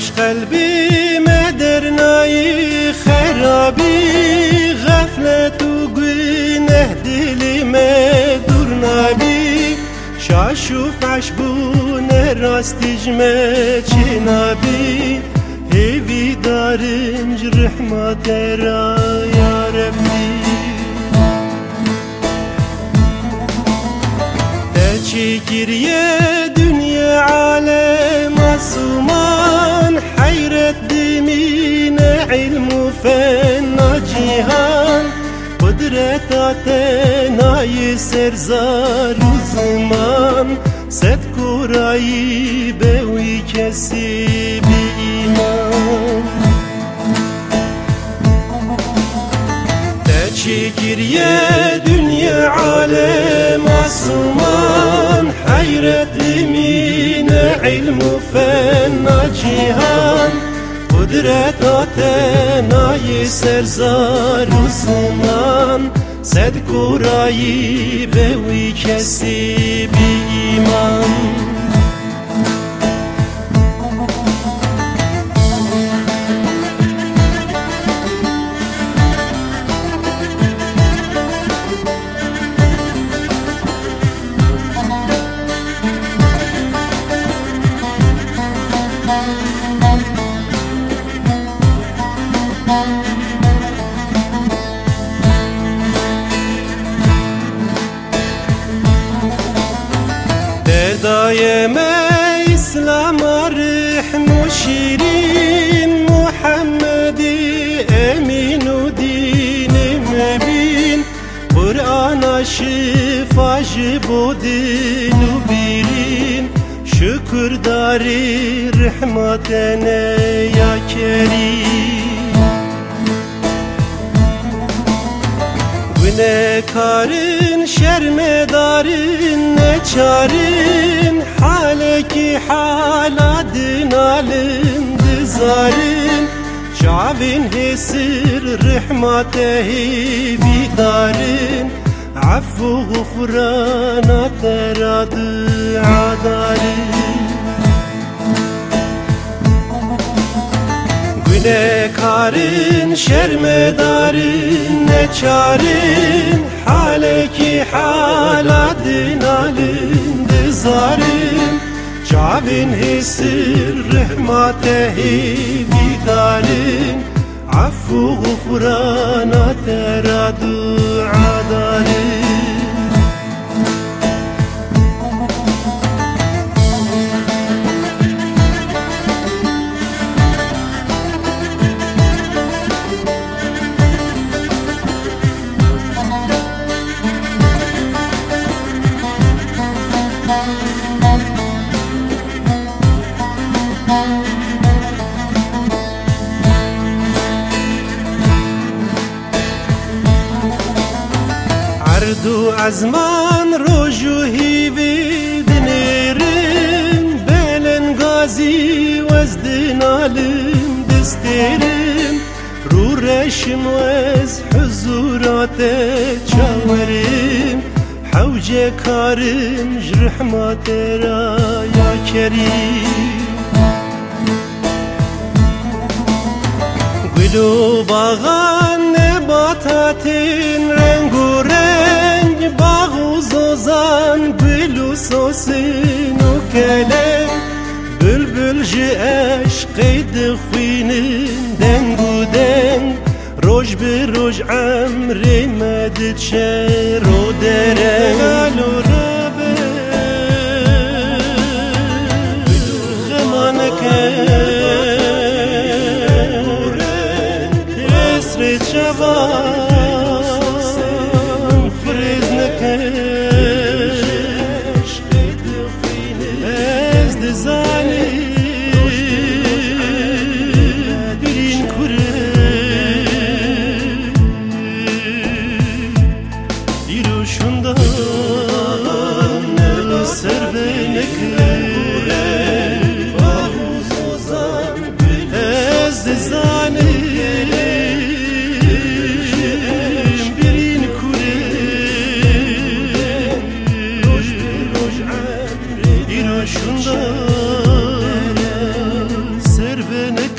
Yarepş kalbime dernayı kharabi Gaflet u güneh dilime durnabi. Şaşu faş bu ne rastijme çinabi. Evi darınc rahmat era ya Rabbi. Çekiriye dünya alem ilmu fenna cihan? Kudret atenayı serzar zaman. Set kurayı bevi kesi bir iman. Çekiriye dünya alem asuman Hayret mine ilmu fenna cihan Kudret atenayı serzar zaman Sed kurayı bevi kesi bir iman دایمه اسلام رحم و شیرین محمدی امین و دین مبین قرآن شفا جبو دل و بیرین شکر داری رحمتنه یا کریم Günekarın şermedarın ne çarın zarın Çavin hesir rahmetehi bidarın. Affu gufrana teradı adarın Günekarın şermedarın ne çarın. Haleki haladın alındı zarın Çavin hisir rahmetehi bidarın Affu gufrana teradu adarın عرض ازمان روجو هیوی دنیرم بلن گازی وزدن عالم دستیرم رو رشم وز حضورات چاورم حوج کارم جرحمات را یا کریم گلو باغان نباتاتین رنگ و رنگ باغ و زوزان گل و سوسین و کلم بلبل جی عشقی دخوینن دنگ و دنگ روش به روش عمری مدد شر و درنگ و ربه living